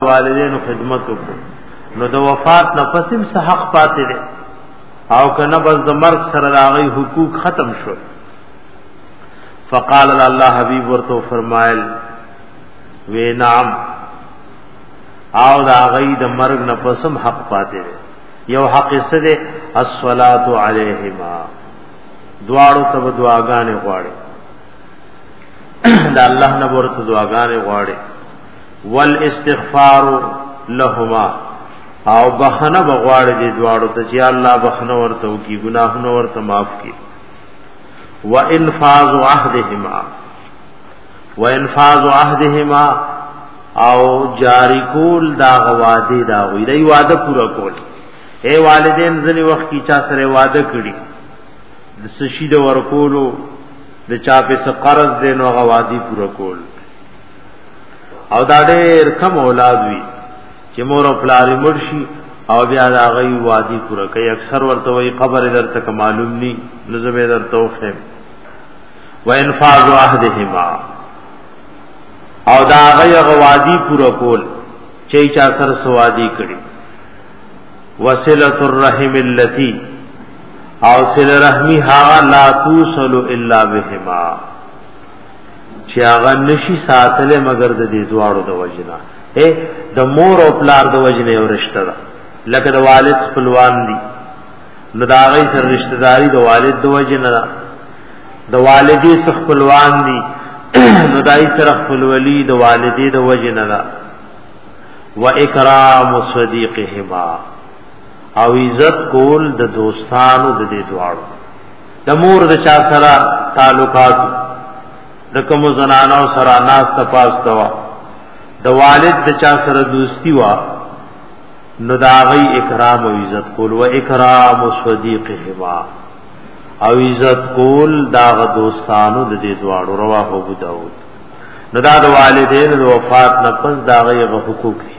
والدینو خدمت وکړو نو د وفات نه پسیم څه حق پاتې دی او کنه بس د مرګ سره راغی حقوق ختم شو فقال الله حبیب ورته فرمایل وی نعم او دا غي د مرګ نه پسم حق پاتې دی یو حق څه دی الصلات علیهما دواړو ته دعاګانې غواړي دا الله نه ورته دعاګانې غواړي والاستغفار لهما او بخنه بغواړ دي دواړو ته چې الله بخنه ورته وکي ګناهونه ورته معاف کړي وانفاذ عهدهما وانفاذ عهدهما او جاری کول دا غواده دا وی دی وعده پورا کول اے والدین ځنی وخت کی چا سره وعده کړي د سشید ورکولو د چا په قرض دینو غوادي پورا کول او دا ډېر کم اولاد وي چې مور او پلار مرشي او بیا دا غي وادي پوره کوي اکثر ورته وي قبر درته معلوم ني نظم درته وخه وانفاذ عهدهما او دا غي غوادي پوره کول چې چا سر سوادي کړي وصله الرحم اللتی او صله رحمی ها لا توصل الا بهما چې هغه نشي ساتلې مگر د دې دواړو د وجنه اے د مور او پلار د وجنه ورشته ده لکه د والد خپلوان دي نو دا غي سر رشتہ داری د والد د وجنه ده د والدې خپلوان دي نو دای سر خپلولي د والدې د وجنه ده و اکرام صدیقهما او عزت کول د دوستانو د دې دواړو د مور د چا سره تعلقات د کوم زنانو سره ناس تفاست وا د والد د چا سره دوستی وا نو دا غي اکرام او عزت کول و اکرام صدیق هوا او عزت کول دا غ دوستانو د دې دواړو روا هو بوداو نو دا د والدین د وفات نه پس دا غي غ حقوق دي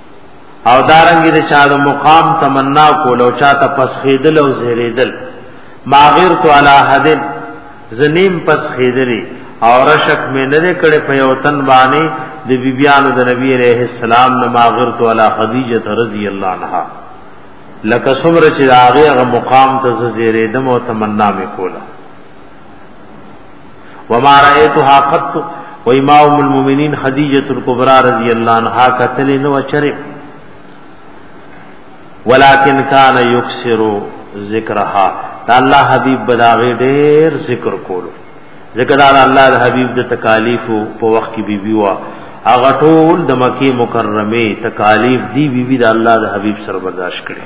او دارنګ د چا د مقام تمنا کول او چا ته پسخیدل او زهریدل ما غیر تو علی حد زنیم پسخیدلی او رشک می نه کړي په یو تن باندې د بیبیانو د نبی علیہ السلام نه ما غیر تو علی خدیجه رضی الله عنها لکه څومره چې هغه مقام ته زهریدم او تمنا می کوله وما رأيتها قط و امام المؤمنین خدیجه الکبرى رضی الله عنها قتل نو چرې ولكن كان يكسر ذکرها دا الله حبیب بداغه ډیر ذکر کولو ذکر دا الله د حبیب د تکالیف په وخت کې بیبي وا هغه ټول د مکی مکرمه تکالیف دی بیبي د الله د حبیب سره برداشت کړي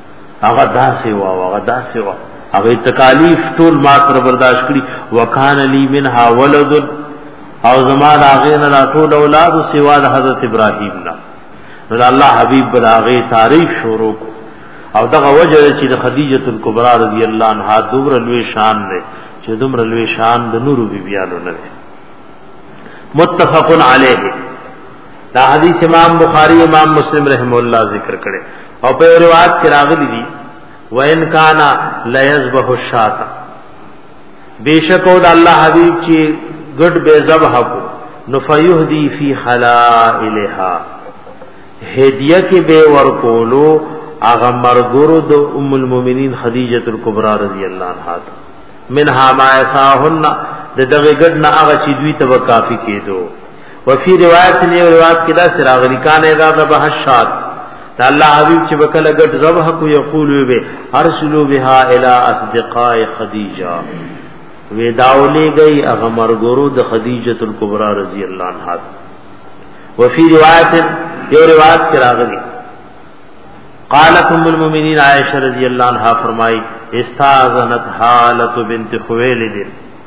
هغه داسې و او هغه داسې و هغه تکالیف ټول ما سره برداشت کړي وکان لی منها ولد او زما د هغې نه دا ټول اولاد سوا د حضرت ابراهیم نه نو د الله حبیب به د هغې تاریخ شروع کو او دغه وجه ده چې د خدیجه الکبرا رضی الله عنها دومره لوی شان دی چې دومره لوی شان د نورو بیبیانو نه دی متفق علیه دا حدیث امام بخاری امام مسلم رحم الله ذکر کړي او په روایت کې راغلي دي وان کان لا یذبح الشات بیشک او د الله حبیب چې ګډ به ذبح کو نفیهدی فی خلائلها هدیه کې به ورکولو هغه مرګورو د ام المؤمنین خدیجه الکبرى رضی الله عنها منها ما یساهن د دغه ګډ نه هغه چې دوی ته کافی کېدو وفي روایت نه روایت کې دا سراغلی کان اذا ذبح الشات دا الله حبيب چې وکړه ګټ ذبح کو یقول وی ارسلو بها الى اصدقاء خدیجه وداولې گئی هغه مرګورو د خدیجه الکبرى رضی الله عنها وفي روایت یو روایت کې راغلی قالت ام المؤمنین عائشہ رضی اللہ عنہا فرمائی استاذنت حالت بنت خویلد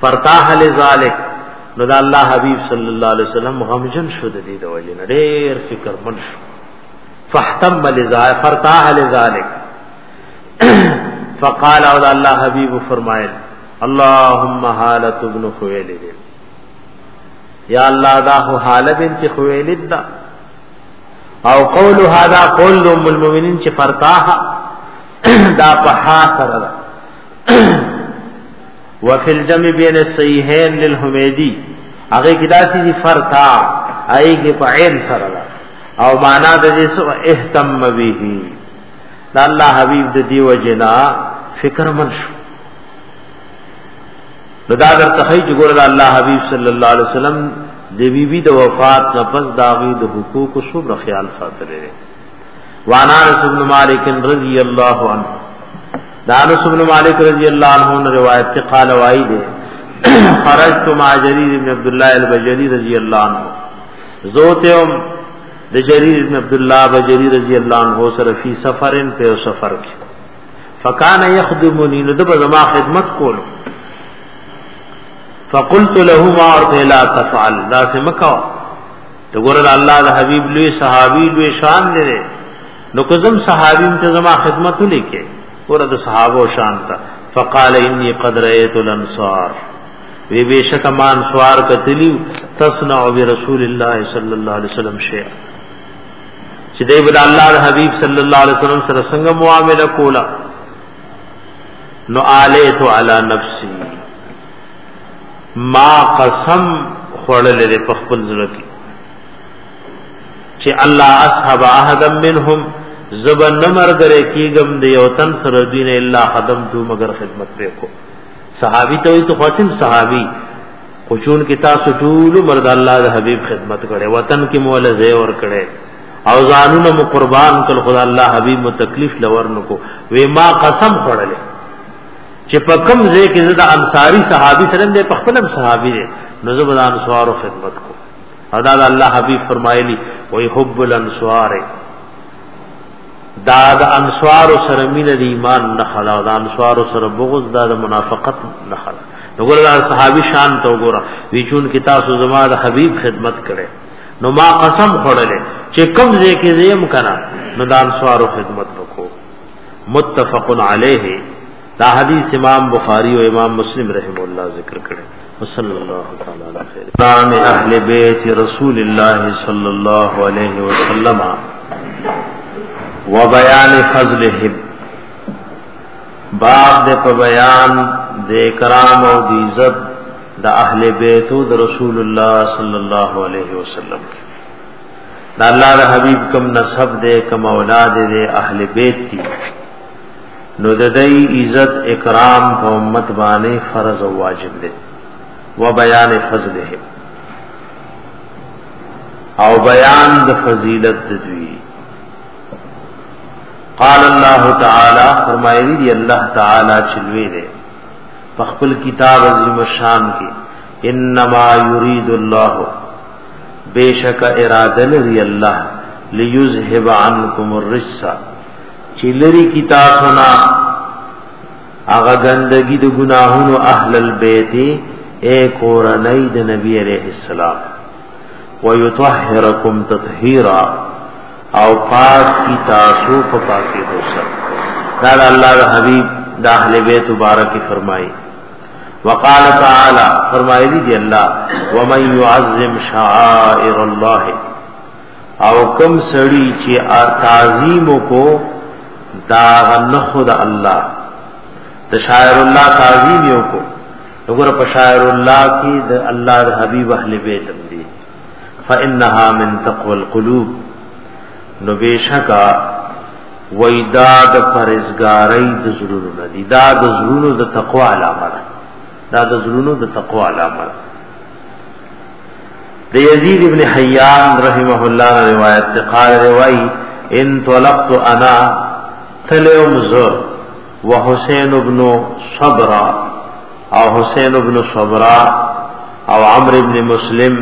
فرتاح لذالک نو دا الله حبیب صلی الله علیه وسلم غمجن شو د دې د وجه نه ډېر فکر من شو فاحتم لذالک فرتاح لذالک فقال او الله حبیب فرمایل اللهم حالت ابن خویلد یا الله دا هو حالت ان چې خویلد دا او قول هذا قول ام المؤمنین چې فرتاح دا په حاصل وفي الجمع بين الصحيحين للحميدي هغه کې داسې دي فرتا اي کې په عين سره ده او معنا د دې سو اهتم به دا الله حبيب د دې وجنا فکر من شو نو دا در تخی چې ګور الله حبيب صلی الله عليه وسلم د بی بی د وفات نه پس داغي د حقوق صبر خیال ساتلې وانا رسول مالک رضی الله عنه دانس بن مالک رضی اللہ عنہ نے روایت کے قال وائی دے خرجت مع جریر بن عبد الله البجلی رضی اللہ عنہ زوتم د جریر بن عبد الله بجلی رضی اللہ عنہ سره فی سفرن په سفر کې فکان یخدمنی نو د زما خدمت کول فقلت له ما ارته لا تفعل دا سمکا ته ګور الله د حبیب لوی صحابي لوی شان دی نو کوم صحابین ته زما خدمت لیکه ورته د صحابه شان تا فقال انی قد رایت الانصار وی بیشک ما انصار کتلی تصنع برسول الله صلی الله علیه وسلم شی چې دی بل الله حبیب صلی الله علیه وسلم سره څنګه معامله کولا نو آلیت علی نفسی ما قسم خړلې په خپل ځل کې چې الله اصحاب احد منهم زبن نمر گره کیگم دی یو تن سر دین الا خدم تو مگر خدمت پہ کو صحابی تو تو قاسم صحابی خوچون کی تاسو ټول مرد الله د حبیب خدمت کړي وطن کی مولا زی اور کړي او ځانونه مو قربان کړ خدا الله حبیب مو تکلیف لور نکو وې ما قسم خړلې چې په کوم ځای کې زدا انصاری صحابي سره دې په خپلم صحابي دې نو زبدان سوارو خدمت کو او دا الله حبیب فرمایلی وای حب الانصار دا د انصار سره مين د ایمان نه خلا دا انصار سره بغض دا د منافقت نه خلا وګوره دا صحابي شان ته وګوره وی چون کې تاسو زما د حبيب خدمت کړي نو ما قسم خورلې چې کوم ځای کې زیم کنا نو د انصار خدمت وکړو متفق علیه دا حدیث امام بخاری او امام مسلم رحم الله ذکر کړي وصلی الله تعالی علی خیر نام اهل بیت رسول الله صلی الله علیه وسلم وبیان فضلهم باب د په بیان د کرام او د عزت د اهل بیت او د رسول الله صلی الله علیه وسلم دا الله د حبیب کم نسب دے کم اولاد دے اهل بیت دی نو د دې عزت اکرام په امت باندې فرض او واجب دی و بیان فضله او بیان د فضیلت د دوی قال الله تعالی فرمایلی دی الله تعالی چلوی دی په خپل کتاب عظیم شان کې انما یرید الله بیشک اراده لري الله ليذهب عنكم الرجس چې لري کی تاسو نه هغه ګندګي د ګناهونو اهل البيت اے کورنۍ د نبی عليه السلام ويطهركم تطهيرا او پاک کی تاسو په پاکي دوسر دا الله د حبيب د اهل بيت مبارک فرمایي وقال تعالی فرمایلی دی الله ومن يعظم شعائر الله او کم سړی چې تعظیم کو دا نه خود الله د شاعر الله تعظیم یو کو وګوره په شاعر الله کې د الله د حبیب اهل بیت دی فانها من تقوى القلوب نو بشکا وېدا د پرېزګارۍ د زړونو نه دي دا د زړونو د تقوا علامه ده دا د زړونو د تقوا علامه ده د یزید ابن حیان رحمه الله روایت ته قال روای ان طلقت انا تلوم زر وحسین ابن صبرا او حسین ابن صبرا او عمرو ابن مسلم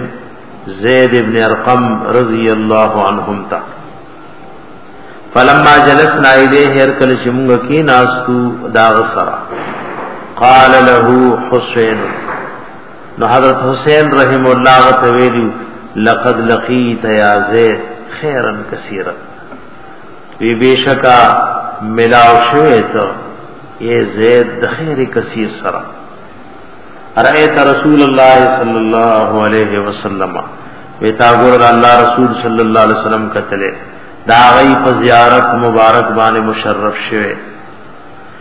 زید ابن ارقم رضی الله عنهم تا فلما جلسنا الیه هر کله چې موږ کې ناستو دا غسرا قال له حسین نو حضرت حسین رحم الله وتویلی لقد لقیت یا زید خیرا کثیرا وی بشکا ملاو شوه ته ای زید د خیر کثیر سره ارایت رسول الله صلی الله علیه وسلم وی تا ګور الله رسول صلی الله علیه وسلم کتله دا غي په زیارت مبارک باندې مشرف شوه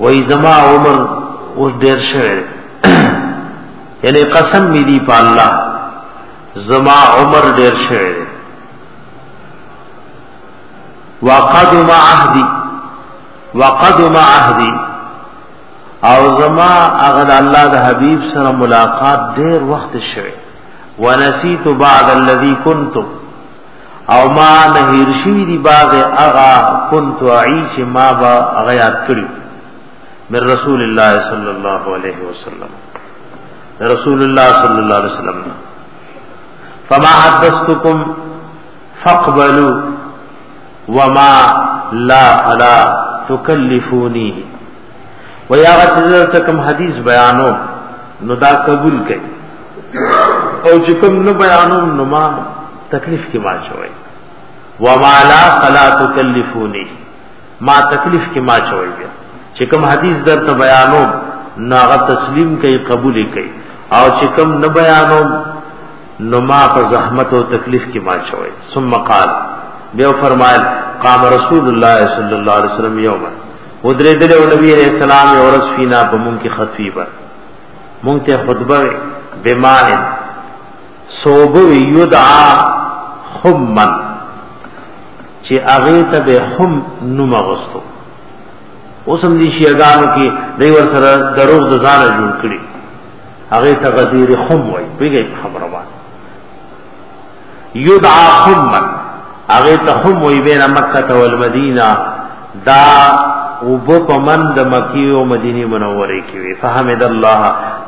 وای زما عمر اوس ډیر شوی یعنی قسم می دی په الله زما عمر ډیر شوی دی وقدم عهدی وقدم عهدی او زما اغل الله د حبیب سره ملاقات ډیر وخت شوی ونسیت بعد الذی کنتم او ما نهیر شوی دی باغ اغا كنت عیش ما با اغا یاد کړی من رسول الله صلی الله علیه وسلم رسول الله صلی الله علیه وسلم فما حدثتكم فاقبلوا وما لا فلا تكلفوني ویا غسل ته کوم حدیث بیانو نو دا قبول کړي او چې کوم نه بیانو نو ما تکلیف کې ما چوي و ما لا فلا تکلفونی ما تکلیف کې ما چوي چې کوم حدیث درته بیانو ناغه تسلیم کوي قبول کوي او چې کوم نه بیانو نو ما په زحمت او تکلیف کې ما چوي ثم قال بیا فرمایل قام رسول الله صلی الله علیه وسلم یوما ودرېدل او نبی عليه السلام یې ورس فینا په مونږ کې خطیبه مونږ ته خطبه بمائن صوب یدعا خمن چې هغه ته به خم نوم غوستو اوس هم دي شیعاګانو کې دوی ور سره دروغ د ځان جوړ کړی هغه ته غدیر خم وای پیږي خبره وای یدعا خمن هغه ته هم وی بین مکه او المدینه دا او په پمن د مکی او مدینه منوره کې وی فهمد الله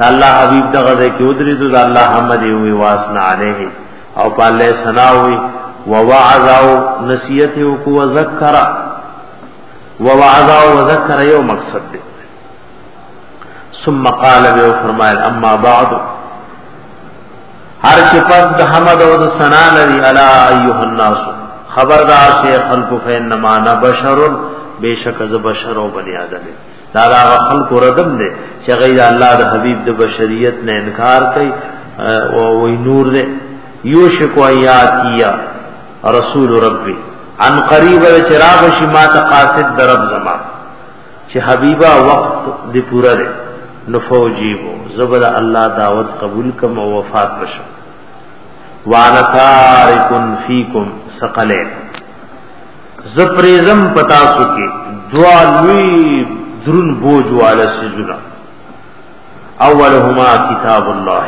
الله حبیب دغه د کې ودری د الله حمد وی واسنا علیه او په الله ثنا وی ووعظ او نصیحت او کو ذکر ووعظ او ذکر یو مقصد دی ثم قال به فرمایل اما بعد هر چې پس د حمد او د ثنا لري الا ايها الناس خبردار شي خلق فینما انا بشر بشک ز بشر او بنی آدم دا دا خلق ردم دي چې غیر الله د حبيب د بشریت نه انکار کوي او وی نور دي یوشک ایاتیا رسول ربی عن قریب چراغ شما تقاصد درب زمان چې حبیبا وخت دې پورا دی نو فوجیبو زبر الله دعوت قبول کم او وفات بشم وانا تارکن فیکم ثقلین زپریزم پتا سو کې دوا لوی درن بوج والا سجنا اولهما کتاب الله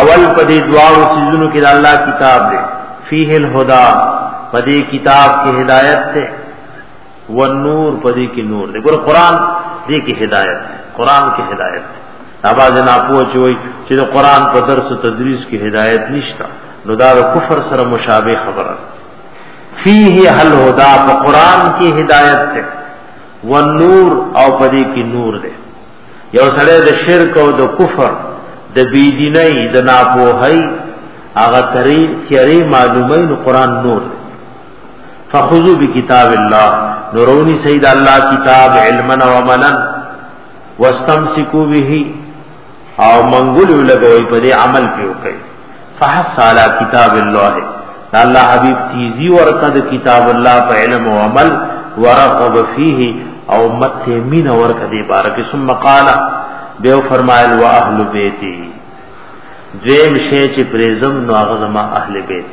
اول پدې دوا او سجنو کې الله کتاب دی فیه الهدى پدې کتاب کې هدایت ته والنور پدې کې نور دی ګور قران دې کې هدایت قران کې هدایت ابا جنا پوښوي چې د قران په درس او تدریس کې هدایت نشته نو دا د کفر سره مشابه خبره فيه هل هدا په قران کې هدایت ده والنور او پدې کې نور ده یو سره د شرک او د کفر د بيدینۍ د ناپوهۍ هغه تری تیری معلومه نو قران نور ده فخذو بکتاب الله نورونی سید الله کتاب علما و عملا واستمسکو به او منګول لګوي په دې عمل کې وکړي فحث علی کتاب الله الله حبیب تیزی ورته د کتاب الله په علم او عمل ورغب فيه او مت مين ورته دې بارک ثم قال به فرمایل وا اهل بیتی دیم شی چې پرزم نو هغه زما اهل بیت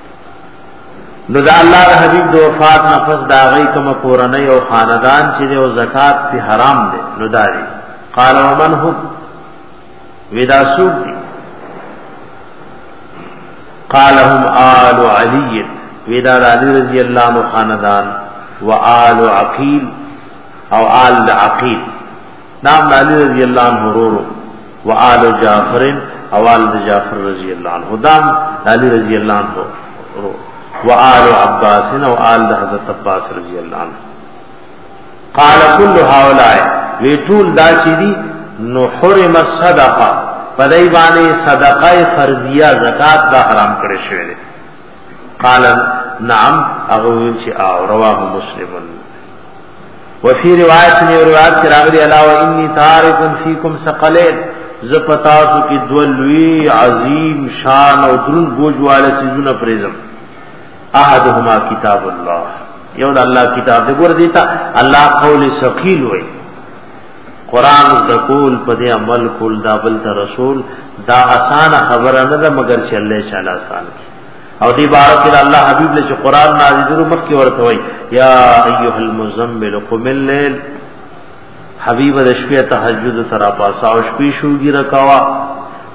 نو دا الله د حبیب د وفات نه پس دا غي کوم کورنۍ او خاندان چې او زکات په حرام دي نو دا دي قال ومن هو ودا سوق دي قال هم آل علی ودا علی رضی الله عنه خاندان و آل عقیل او آل عقیل نام علی رضی الله عنه ورور او آل جعفر او آل جعفر رضی الله عنه دام علی رضی الله عنه ورور او آل عباس او آل حضرت عباس رضی الله عنه قال كل هؤلاء ویتول دا چې دي نو حرم الصدقه پدای باندې صدقه فرضیه زکات دا حرام کړی شوی دی قال نعم اغوین چې او رواه مسلمون وفي روایت نے روایت کرا غلی الا و انی تارک فیکم ثقلین ز پتا سو کی دولوی عظیم شان او درن بوج والے سیزونه پریزم احدهما کتاب الله یو د الله کتاب دې ګور دیتا الله قول ثقیل وای قران د کول په دې عمل کول دا بل ته رسول دا آسان خبره نه ده مگر چې الله تعالی آسان کی او دی بارک الله حبیب له قران نازل مخ کې ورته وای یا ایها المزمل قم الليل حبیب د شپې تهجد سره پاسا او شپې شوګی رکاوا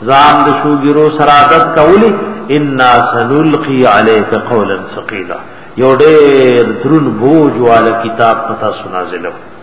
ځان د شوګیرو سره عادت کولی ان سنلقي عليك قولا ثقيلا یو ډېر درن بوج والا کتاب پتا سنا زلو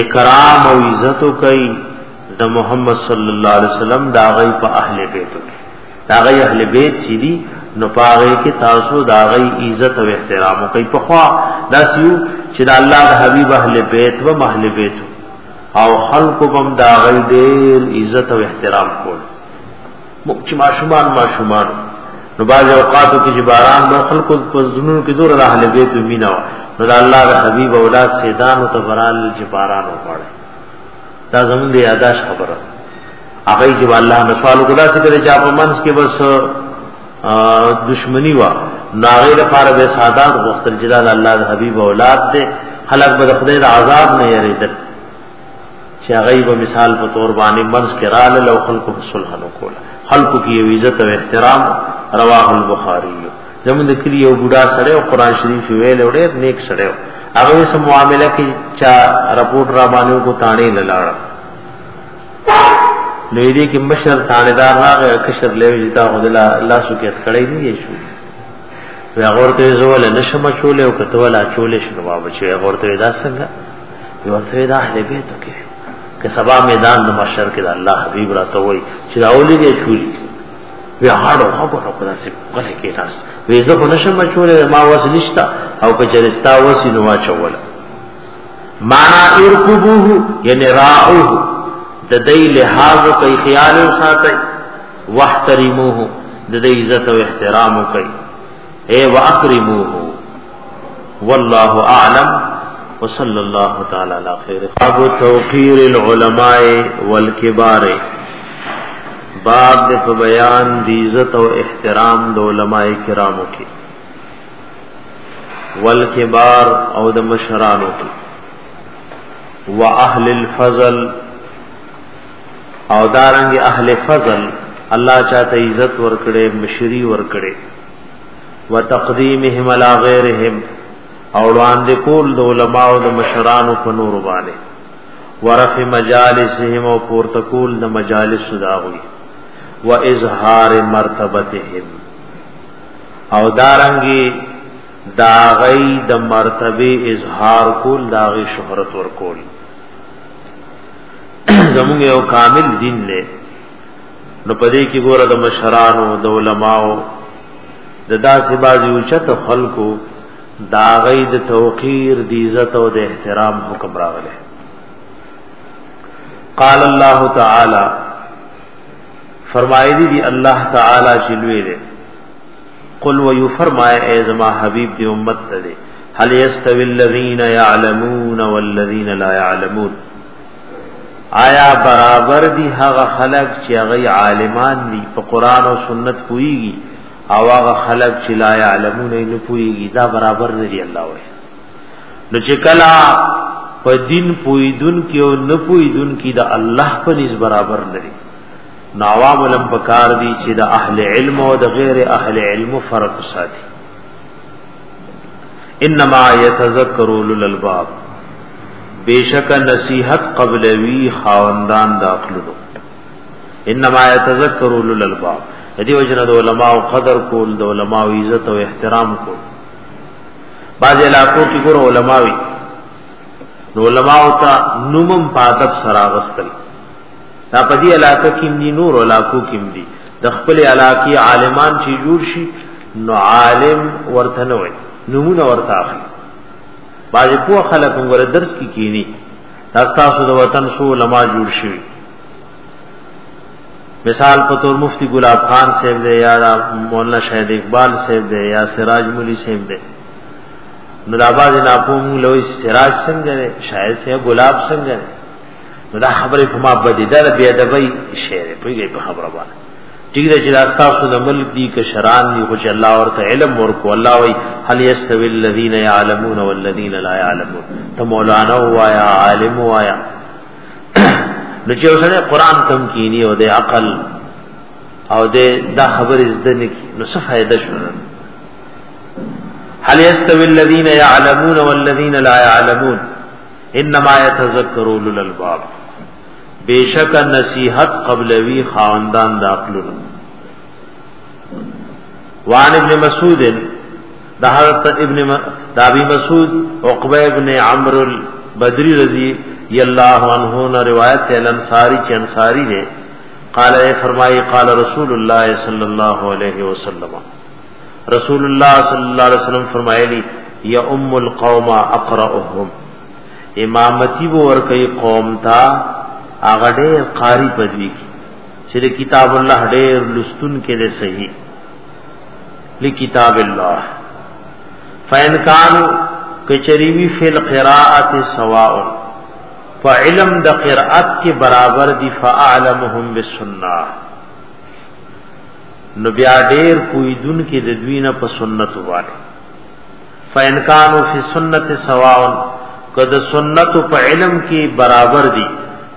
اکرام او عزت کوي د محمد صلی الله علیه وسلم دا غي په اهل بیت کې دا غي اهل بیت چې دي نو پاره کې تاسو دا غي عزت او احترام کوي په خوا دا سیو چې د الله د حبیب اهل بیت و اهل بیت او خلق بم دا غي ډېر عزت او احترام کوي چې ماشومان ماشومان نو باز اوقاتو کې چې باران نو خلکو په زنونو کې دور راه لګې ته مینا و نو د الله د حبیب اولاد سیدان او تبرال چې باران وکړي دا زمون دی یاداش خبره هغه چې الله نه سوال وکړا چې د چا په منځ کې بس دشمنی وا ناغې لپاره به سادات غوښتل چې دا الله د حبیب اولاد ته خلک به خدای د عذاب نه یریدل چې هغه به مثال په تور باندې منځ کې رال لو خلکو په صلح نو کول خلکو کې یو عزت او احترام رواه البخاری زمون د کلی یو بوډا سره او قران شریف ویل وړي نیک سره هغه سم معاملې کې چا رپورټ را باندې کو تاڼې لاله نو دې کې مشر تاندار راغی کشر لوي جتا خدلا الله سو کې خړې نه یې شو وی غورته زول نشم چولې او کته ولا چولې شنو بابا چې غورته دا څنګه یو څه د اهل بیت کې که سبا میدان د محشر کې د الله حبیب راته وای چې دا اولې دې چوری بیا هاړو هغه نو کله چې کله کې راس وې زه په نشم چولې ما وس نشتا او که چرستا وسی نو ما چول معنا ارکبوه یعنی راعوه د دې لحاظ کوي خیال ساتي واحترموه د دې عزت او احترام کوي اے واکرموه والله اعلم وصلى الله تعالى على خير باب توقير العلماء والكبار باب د په بیان د عزت او احترام د علماء کرامو کې والکبار او د مشرانو کې واهل الفضل او دارنګ اهل فضل الله چاته عزت ورکړي مشری ورکړي وتقدیمهم علی غیرهم او وړاندې کول د علما او د مشرانو په نور باندې ورف مجالسهم او پورته کول د مجالس داوی و اظهار مرتبتهم او دارنګي داغی د دا مرتبه اظهار کول داغی شهرت ور کول زمونږ یو کامل دین دی نو پدې کې ګوره د مشرانو د علماو د داسې بازي اوچت خلکو دا غي د توقیر د عزت او د احترام حکم راغله قال الله تعالی فرمایلی دی الله تعالی شلوی دی قل و یو فرمای ای زما حبیب دی امت ته دی هل یستوی الذین یعلمون والذین لا یعلمون آیا برابر دي هغه خلک چې هغه عالمان دي په قران او سنت پويږي او هغه خلک چې لا علمون نه پويږي دا برابر نه دي الله وایي نو چې کلا په دین پویدون کې او نه پویدون کې د الله په نس برابر نه دي نو عوام لم پکار دي چې د اهل علم او د غیر اهل علم فرق ساتي انما يتذكر اولو الالباب بیشک نصیحت قبلوی خاوندان داخلو انما يتذكر اولو الالباب دې وجنه د علماء قدر کول د علماء عزت او احترام کول بعض علاقو کې ګور علماوي نو علماء ته نومم پادب سراغستل دا په دې علاقه کې نور علاقو کې دي د خپل علاقې عالمان چې جوړ شي نو عالم ورته نه وي نمونه ورته اخلي باندې په خلک وګوره درس کې کی کینی تاسو د وطن سو لما جوړ شي مثال په تور مفتی ګلاب خان صاحب دی یا مولانا شاهد اقبال صاحب دی یا سراج مولوی صاحب دی نو دا باز نه کوم لوی سراج څنګه دی شاهد صاحب ګلاب څنګه دی نو دا خبره په ما بدیدل بیا د وی شعر په یوه خبره باندې ټیک ده چې دا تاسو د ملک دی کشران دی خو چې الله ورته علم ورکو الله وی هل یستوی الذین یعلمون والذین لا یعلمون ته مولانا وایا عالم وایا نو چې اوسره قران کم کینی او د عقل او د دا خبر زده نه کی نو څه فائدہ شول هل یستوی الذین یعلمون والذین لا یعلمون انما یتذکرون الالباب بیشک نصیحت قبلوی خاندان د عقلونو وان ابن مسعود د حضرت ابن د ابي مسعود عقبه ابن عمرو البدري رضی الله عنه نے روایت ہے انصاری چ انصاری نے قال اے فرمائی قال رسول اللہ صلی اللہ علیہ وسلم رسول اللہ صلی اللہ علیہ وسلم فرمائے لی یا ام القوم اقرأهم امامتی به ورکی قوم تا هغه ډېر قاری پدوی کی چې د کتاب الله ډېر لستون کې دی صحیح لکتاب الله فین کان کچری وی فل قراءت سواء فعلم د قرات کې برابر دی فاعلمهم بالسنه نو بیا ډېر کوی دن کې د دوی نه په سنت واره فإن كانوا في سنت سواء کد سنت په علم کې برابر دي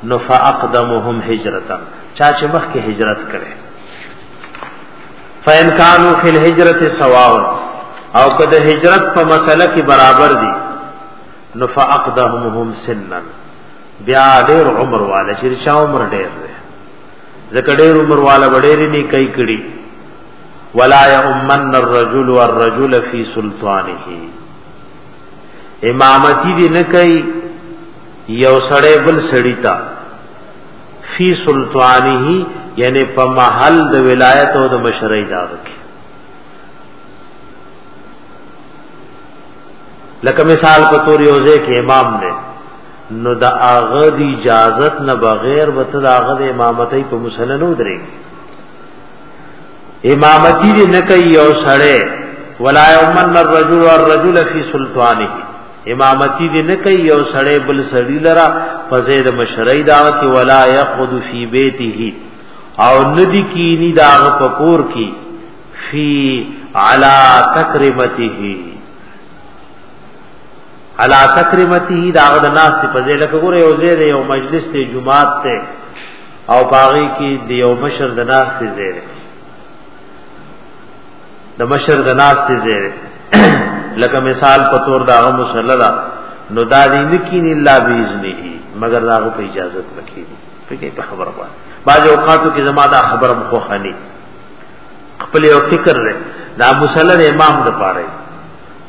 نو فاقدمهم هجرتا چا چې مخ کې هجرت کړي فإن كانوا في الهجرة سواء او کد هجرت په مسله کې برابر دي نو فاقدمهم سنا بیا ډېر عمر والا چې چا عمر ډېر دی زکه ډېر عمر والا وړې نه کوي کړي ولا يؤمن الرجل والرجل في سلطانه امامتی دی نه کوي یو سړی بل سړی تا فی سلطانه یعنی په محل د ولایت او د مشرۍ دا وکي لکه مثال په تور یو ځای کې امام دی نو د هغه د اجازت نه بغیر وته د هغه د امامتۍ په مسله نه ودرېږي امامتی دې نه کوي او سړی ولا یمن الرجل والرجل فی سلطانه امامتی دې نه کوي او سړی بل سړی لرا فزید مشری دا کی ولا یقود فی بیته او ندی کینی دا په کور کی فی علا تکرمته علا تکرمته دا غد ناس په ځای لکه ګوره یو ځای یو مجلس ته جمعات ته او پاغي کې د یو مشر د ناس ته زیره د مشر د ناس ته زیره لکه مثال په تور دا غو مسلدا نو دا دې نکین الا باذنه مگر دا غو په اجازه نکین فکر په خبره وای بعض اوقاتو کې زما دا خبره مخه خني خپل یو فکر لري دا مسلد امام د پاره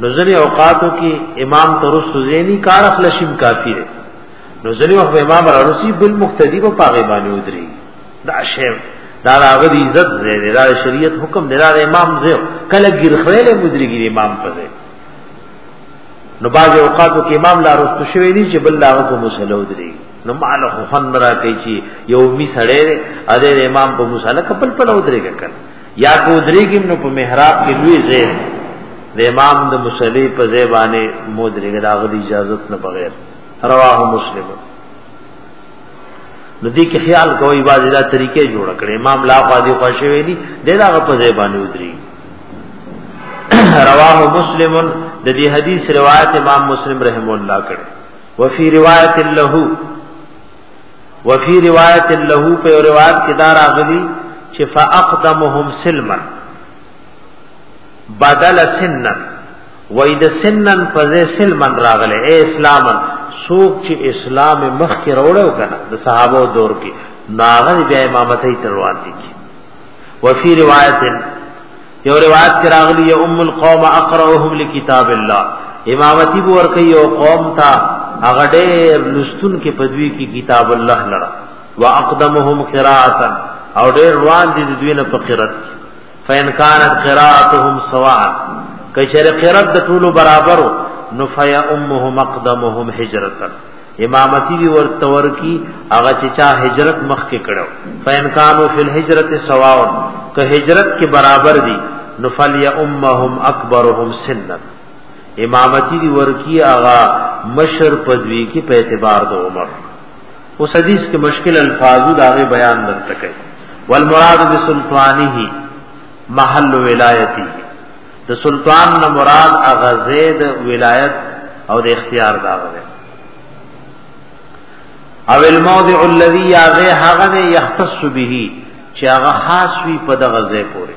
نو ځنې اوقاتو کې امام ترست زینی کار خپل شیم کافی دی نو ځلې وخت به امام رانوسی بل مقتدی په پاغه باندې ودري دا شی دا هغه دی عزت دی دا شریعت حکم دی دا امام زه کله ګرخړې له مدرګي امام په دی نو باز اوقات کې امام لا رستو شوی دی چې بل لا کو مصلی ودري نو مال خو فن را کوي چې یو می سړی دی ا دې امام په مصلی کپل په ودري کړه یا کو درېګم نو په محراب کې لوی زیر د امام د مصلی په زیبانه مودري دا غو اجازه نه بغیر رواه مسلم نو دې کې خیال کوي باز دا طریقې جوړ کړي امام لا قاضي خوشي ویلي د دا په ځای باندې ودري رواه مسلم د دې حدیث روایت امام مسلم رحم الله کړي وفي روایت له وفي روایت له په روایت کې دا راغلي چې فاقدمهم سلمن بدل سنن وای د سنن په ځای سلمن راغله اے اسلامن سوق چې اسلام مخ کې وروړو کنه د صحابه دور کې ناغل بیا امامت یې تروان دي وفي روایت یو روایت کې راغلی یا ام القوم اقرأهم لکتاب الله امامتی بو ورکه یو قوم تا هغه ډېر لستون کې پدوی کې کتاب الله لرا واقدمهم قراءه او ډېر روان دي دوی نه په قرات کې فین کانت قراءتهم سواء کچره قرات د ټولو برابرو نفیا امه مقدمهم هجرتا امامتی وی ورته ورکی هغه چې چا هجرت مخ کې کړو فین کانو فی الهجرت سواء که هجرت کې برابر دي نفلی امهم اکبرهم سنن امامتی دی ورکی آغا مشر پدوی کی په اعتبار د عمر اوس حدیث کې مشکل الفاظ دا غي بیان درته کوي والمراد بسلطانه محل ولایته د سلطان نه مراد هغه زید ولایت او د اختیار دا غره او الموضع الذي هغه هغه يختص به چې هغه خاص وي په دغه ځای پورې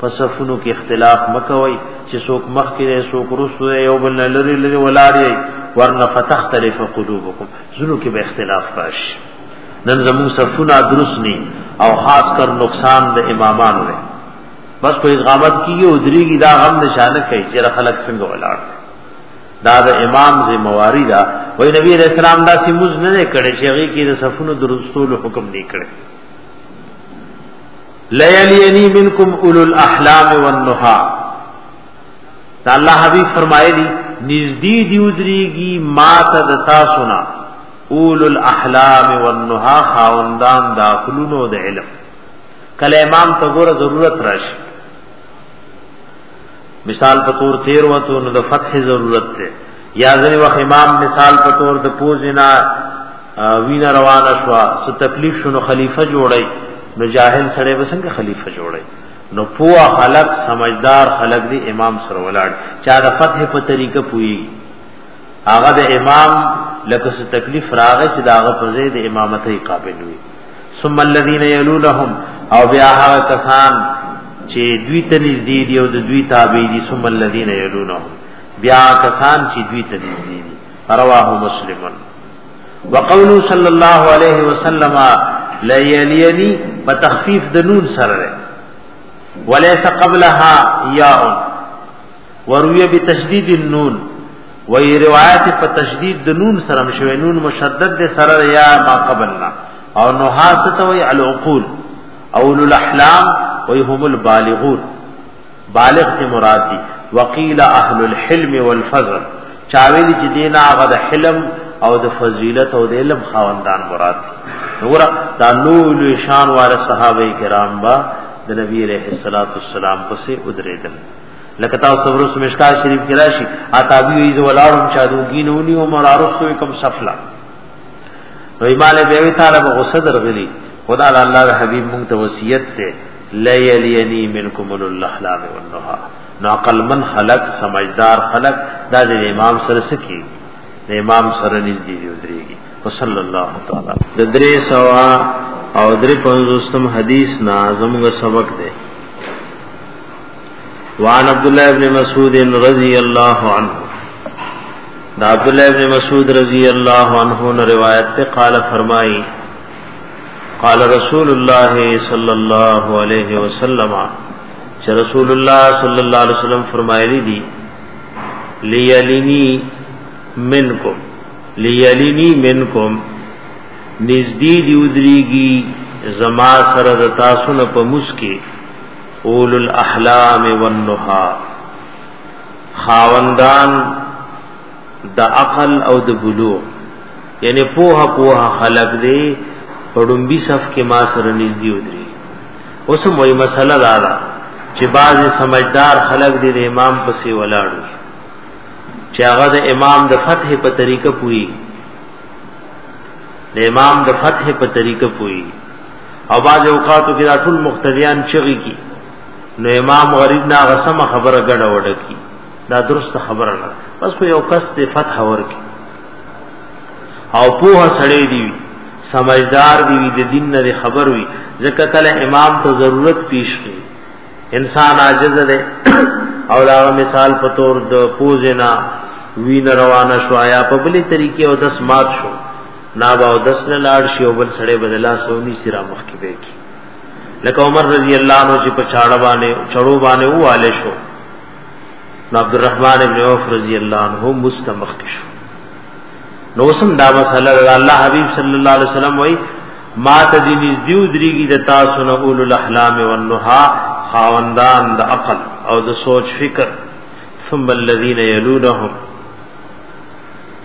پسفونو کې اختلاف مکوي چې څوک مخ کې دی څوک وروسته دی یو بل لری لری ولاړ دی ورنه فتختلف قلوبکم زونو کې به اختلاف راشي نن زمو صفونه درست ني او خاص کر نقصان د امامانو دی بس په اقامت کې یو درېږي دا غم نشانه کوي چې خلک څنګه ولاړ دا د امام ذمہواری دا وای نبی علیہ السلام دا سیموز نه کړي چې هغه کې د صفونو درستولو حکم نه کړي لیلینی منکم اولو الاحلام والنها دا الله حبیب فرمایلی نزدی دیودریږي ما ته د تاسو نه اولو الاحلام والنها خاوندان دا کلونو د علم کله امام ته ګوره ضرورت راشي مثال په تور تیر وته نو د فتح ضرورت ته یا ځنی وخت امام مثال په تور د پوزینا وینا روانه شو څه تکلیف شونه خلیفہ جوړی نو جاهل سره وسنګ خلیفہ جوړی نو پوه خلق سمجدار خلق دی امام سره ولاړ چا د فتح په طریقه پوي هغه د امام لکه څه تکلیف راغی چې داغه په ځای د امامتۍ قابل وي ثم الذين يلونهم او بیا هغه کسان چې دوی ته نږدې دي او د دوی تابع دي ثم الذين يلونهم بیا کسان چې دوی ته نږدې دي رواه مسلمن وقوله صلى الله عليه وسلم لا يليني بتخفيف د نون سره وليس قبلها ياء ورویه بتشدید النون وی روایت په تشدید د نون سره مشوي نون مشدد د سره یا ما قبلنا او نحاسته وی العقول اول الاحلام وی هم البالغون بالغ ته مراد دي وقيل اهل الحلم والفضل چاویل چې دینا غد حلم او د فضیلت او د علم خواندان مراد دي نور دا نور شان واره صحابه کرام با د نبی علیہ الصلوۃ والسلام پسې ودریدل لکه تاسو صبر سو مشکا شریف کې راشي اتابي وي زو ولارم چا دوګین ونی او مرارس وي کم سفلا نو ایمان به وی تعالی به غصه درغلی خدا الله د حبیب مونږ ته وصیت ته لا یلینی منکم الله لا والنها نو عقل من خلق سمجدار خلق دا د امام سره سکی د امام سره نږدې دی ودریږي وصلی الله تعالی د درې سوا او درې پنځوستم حدیث نا زموږ سبق دی وعن عبد الله ابن مسعود رضی الله عنه دا عبد الله ابن مسعود رضی الله عنه نے روایت تے قال فرمائی قال رسول الله صلی الله علیہ وسلم چې رسول الله صلی الله علیه وسلم فرمایلی دی لیلینی منکم لیلینی منکم نزدی دی ودریږي زما سره د تاسو نه په مسکی اول الاحلام والنها خاوندان د عقل او د بلوغ یعنی پوها پوها خلق دی پړمبي صف کې ما سره نږدې ودري اوس موي مسله دا ده چې بعض سمجدار خلق دی د امام پسې ولاړ چې هغه د امام د فتح په طریقه پوي د امام د فتح په طریقه پوي او باز اوقاتو کې دا ټول مقتدیان چغي کی نو امام غریب نا غسم خبره ګډه وډه کی دا درست خبره نه بس خو یو کس ته فتح ورکی او پوها سړی دی سمجدار دی د دین نه خبر وي ځکه کله امام ته ضرورت پیش کی انسان عاجز دی او دا مثال په تور د پوزنا وین روانه شو یا په بلی طریقې او دس مات شو نا با او دس نه لاړ شي او بل سړی بدلا سونی سره مخ کې به کی لکه عمر رضی الله عنه چې په چاړه باندې چړو باندې واله شو نو عبد الرحمن ابن عوف رضی الله عنه مستمخ کې شو نو سم دا مسله الله حبیب صلی الله علیه وسلم وای ما ته دې نږدې ودرېږي د تاسو نه اول الاحلام والنها خاوندان د عقل او د سوچ فکر ثم الذين يلونهم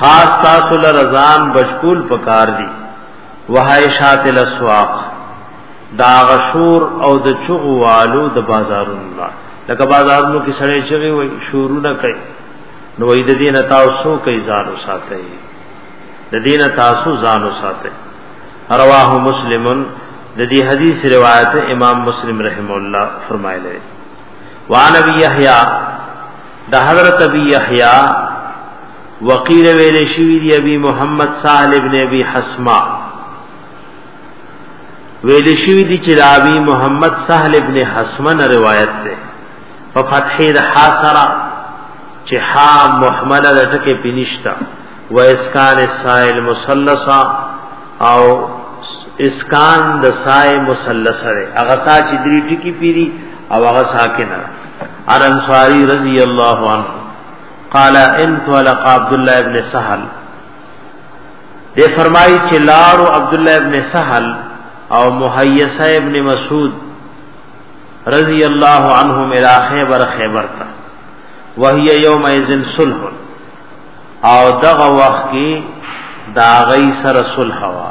خاص تاسو لرزان بشکول پکار دي وهای شات الاسواق دا غشور او د چغوالو د بازارونو الله لکه بازارونو کې سړی چغي وي شورونه کوي نو اې د دینه تاسو کوي ځان وساتئ د دینه تاسو ځان وساتئ رواه مسلمن د دې حدیث روایت امام مسلم رحم الله فرمایلی وان ابي يحيى د حضرت ابي يحيى وقيل ویل شوی دی ابي محمد سهل ابن ابي حسما ویل شوی دی چې ابي محمد سهل ابن حسما نه روایت ده په فتح د حاصره چې ها محمله د ټکه پینشتا و اسکان سائل مثلثا او اسکان د سائل مثلثه هغه تا چې دری ټکی پیری او هغه ساکنه عن انصاری رضی اللہ عنہ قال انطلق عبد الله ابن سهل دے فرمائی چې لارو عبد الله ابن سهل او محیصه ابن مسعود رضی اللہ عنہم الى خیبر خیبر تا وهي یوم اذن صلح او دغه وخت کې داغی سره صلح وا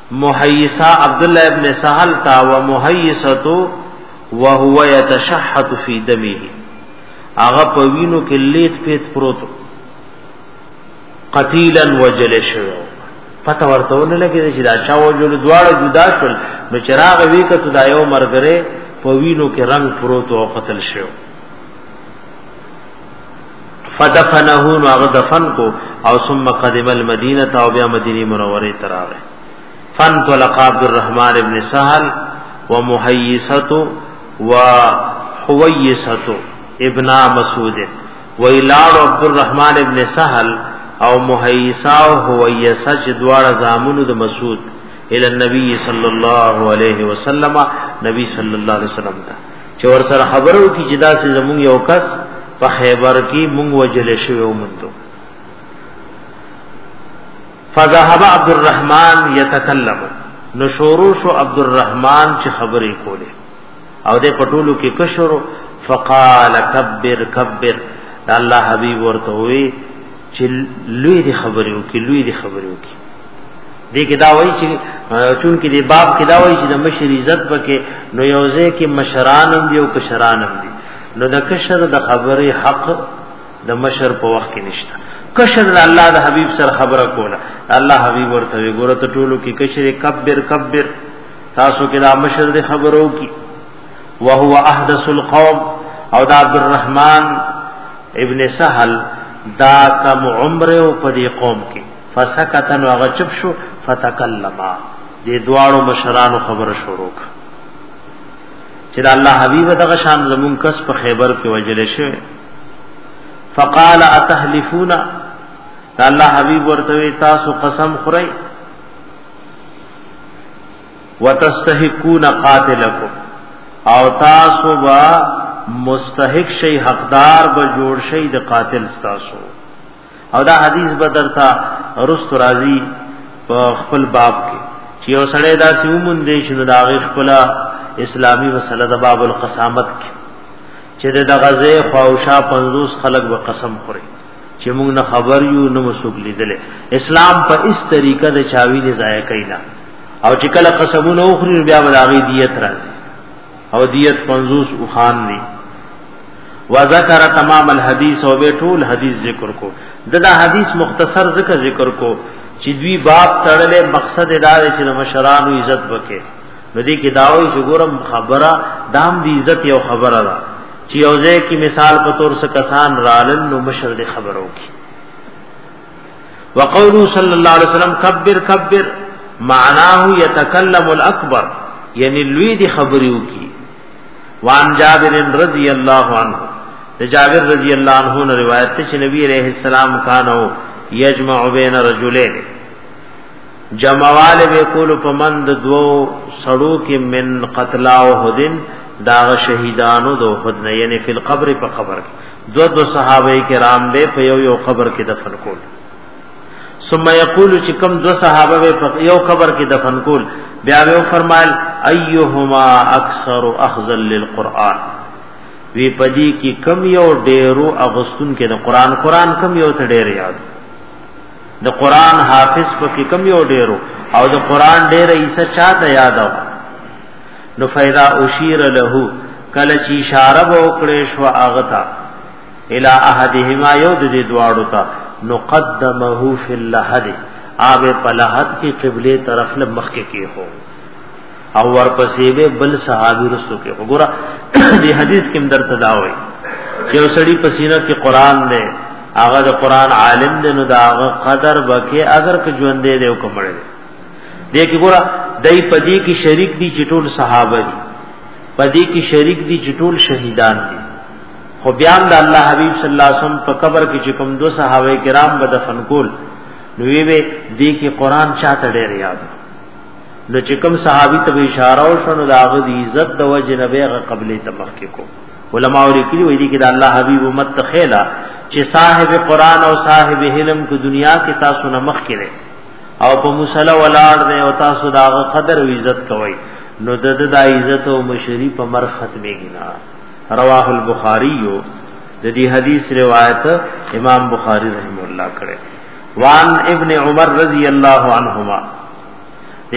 محیسا عبد الله ابن سهل تا ومحیسته وهو يتشحط في دمه هغه په وینو کې لیت پیت پروت قتیلا وجل شو پته ورته ونه لګی چې دا چا وجل دواړه جدا شول نو چراغ وی کته دا یو مرګره په وینو کې رنگ پروت او قتل شو فدفنه نو هغه دفن کو او ثم قدم المدینه او بیا مدینه منوره ته راغی فن طلق عبد الرحمن ابن سهل ومحیصه وحویصه ابن مسعود ویلار عبد الرحمن ابن سهل او محیصه او حویصه چې دواړه زامنو د مسعود الى النبي صلى الله عليه وسلم نبي صلى الله عليه وسلم دا چې ورسره خبرو کې چې دا سه زمونږ یو کس په خیبر کې مونږ وجل شوی ومندو فذهب عبد الرحمن يتكلم نشورو شو عبد الرحمن چې خبرې کولې او دې پټولو کې کشر فقال كبر كبر الله حبيب ورته وي چې لوی دي خبرې وکي لوی دي خبرې وکي دې کې دا وایي چې چون کې دې باب کې دا وایي چې د مشر عزت پکې نو یوځه کې مشران هم دی او کشران هم دی نو د کشر د خبرې حق د مشر په وخت کې نشته کشر د الله د حبیب سره خبره کوله الله حبیب ورته ګوره ته ټولو کې کشر کبر کبر تاسو کې دا مشر د خبرو کې وهو احدث القوم او دا عبد الرحمن ابن سهل دا کم عمر او په دې قوم کې فسکتن هغه چپ شو فتکلما دې دواړو مشرانو خبره شروع کړه چې الله حبیب دغه شان زمون کس په خیبر کې وجل شي فقال اتحلفون الله حبیب ورته تاسو قسم خورئ وتستحقون قاتلکم او تاسو با مستحق شي حقدار به جوړ شي د قاتل تاسو او دا حدیث به درته رست راضی په خپل باب کې چې یو سړی دا سیومون دی شنو دا غي خپل اسلامی مسله د باب القسامت کې چې د غزه خواوشا 50 خلق به قسم خوري چې موږ نه خبر یو نه مسوک لیدل اسلام په اس طریقه د چاوی نه ضایع کینا او چې کله قسمونه اخري بیا ولاغي دیت راځي او دیت 50 اوخان دی وذکر تمام الحدیث او به ټول حدیث ذکر کو ددا حدیث مختصر ذکر ذکر کو چې دوی باب تړلې مقصد دا دی چې مشرانو عزت وکړي نو دې کې داوي چې ګورم خبره دام دی عزت یو خبره ده چې یو ځای کې مثال په تور څه کسان رالل نو مشر دې خبرو کې وقوله صلی الله علیه وسلم کبر کبر معناه يتكلم الاكبر یعنی لوی دی خبریو کی وان جابر رضی الله عنه جابر رضی الله عنه نے روایت تے چې نبی علیہ السلام کانو یجمع بین رجلین جمعوال به کول په مند دوو سړو کې من قتلا او هدن دا شهیدانو دو خدنه یعنی فی القبر په قبر کې دو دو صحابه کرام به په یو یو قبر کې دفن کول ثم یقول چې کوم دو صحابه به په یو قبر کې دفن کول بیا به فرمایل ايهما اکثر اخذا للقران وی پدی کی کم یو ډیرو اغستون کې د قران قران کم یو ته ډیر یاد د قران حافظ په کې کم یو ډیرو او د قران ډیر ایسه چاته یاد او نو فیدا اشیر له کله چې اشاره وکړې شو اغتا الی احدهما یو د دې دواړو ته نو قدمه فی اللحد آب په لحد کې قبله طرف له مخ کې کې هو او ورپسې به بل صحابي رسو کې وګوره دې حدیث کې مدر تداوي چې وسړي پسینه کې قران دی هغه د قران عالم دی نو دا هغه قدر بکې اگر که ژوند دی او کومړ دی دې کې ګوره دای په دې کې شریک دي چې ټول صحابه دي په دې کې شریک دي چې ټول شهیدان دي خو بیا د الله حبیب صلی الله علیه وسلم په قبر کې چې کوم دو صحابه کرام به دفن کول نو وی به دې کې قران چاته ډېر یاد نو چې کوم صحابي ته اشاره او شنو د هغه د عزت د وجه نه به قبلې تمخ کې کو علماء لیکلي وی دي کې د الله حبیب امت خېلا چې صاحب قران او صاحب علم کو دنیا کې تاسو نه مخ کې او په مصلا ولاړ دی او تاسو دا قدر او عزت کوي نو د د د عزت او مشری په مر ختمېږي نه رواه البخاری یو د دې حدیث روایت امام بخاری رحم الله کړه وان ابن عمر رضی الله عنهما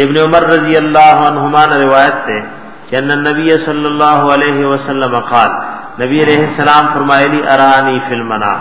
ابن عمر رضی الله عنهما نے روایت ہے کہ ان نبی صلی اللہ علیہ وسلم قال نبی علیہ السلام فرمائے لی ارانی فی المنام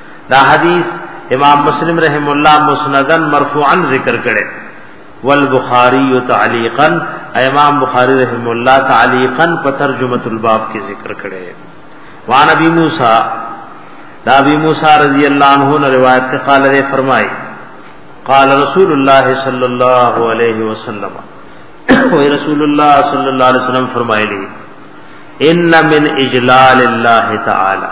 دا حدیث امام مسلم رحم الله مسندا مرفوعا ذکر کړي والبخاری تعلیقا امام بخاری رحم الله تعلیقا په ترجمه الباب کې ذکر کړي وان ابي موسی دا ابي موسی رضی الله عنه نے روایت ته قال نے فرمائے قال رسول الله صلی الله علیه وسلم او رسول الله صلی الله علیه وسلم فرمایلی ان من اجلال الله تعالی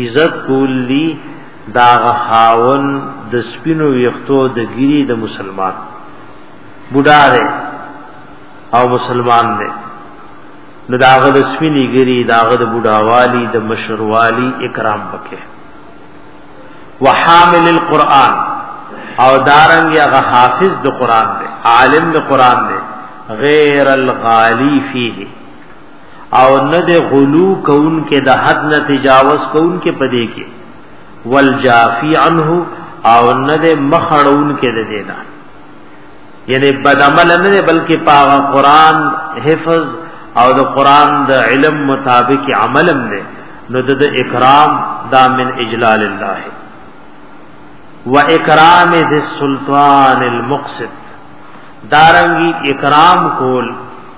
عزت کول دی دا غخاون د سپینو ویختو د ګری د مسلمان بوډا دی او مسلمان دی نو دا غد سپینی ګری دا غد بوډاوالی د مشروالی اکرام پکې وحامل القرآن او دارنګ یا حافظ د قرآن دی عالم د قرآن دی غیر الغالی فیه او نه د غلو کون کې د حد نه تجاوز کون کې پدې کې والجافی عنه او نه د مخړون کې د دینا یعنی بدعمل نه دی بلکې پاغه قران حفظ او د قران د علم مطابق عملم دی نو د اکرام دا من اجلال الله و اکرام ذی السلطان المقصد دارنګي اکرام کول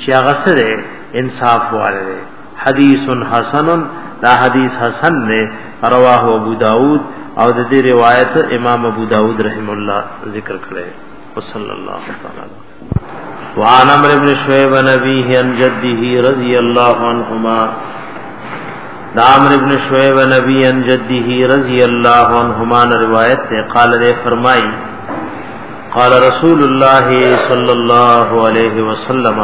چې هغه سره انصاف والے حدیث حسن دا حدیث حسن نے رواه ابو داود او د دې روایت امام ابو داود رحم الله ذکر کړي وصلی الله تعالی وعن عمر بن شعيب نبيه عن جده رضي الله عنهما دا عمر ابن شعیب نبی ان جدیه رضی اللہ عنہما روایت تے قال دے فرمائی قال رسول الله صلی الله علیه وسلم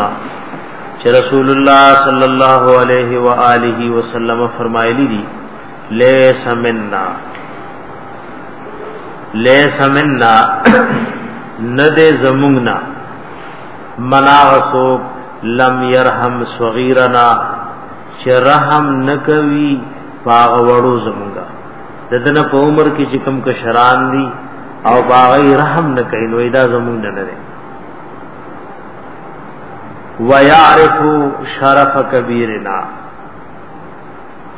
چې رسول الله صلی الله علیه و آله وسلم فرمایلی دي لیس مننا لیس مننا ند زموننا منا وسو لم يرحم صغیرنا چې رحم نکوي پاغ وړو زمونږه ددن په عمر کې چې کم کشران دي او باغی رحم نه کوي نو دا زمونږ نه لري ويعرف شرف کبیرنا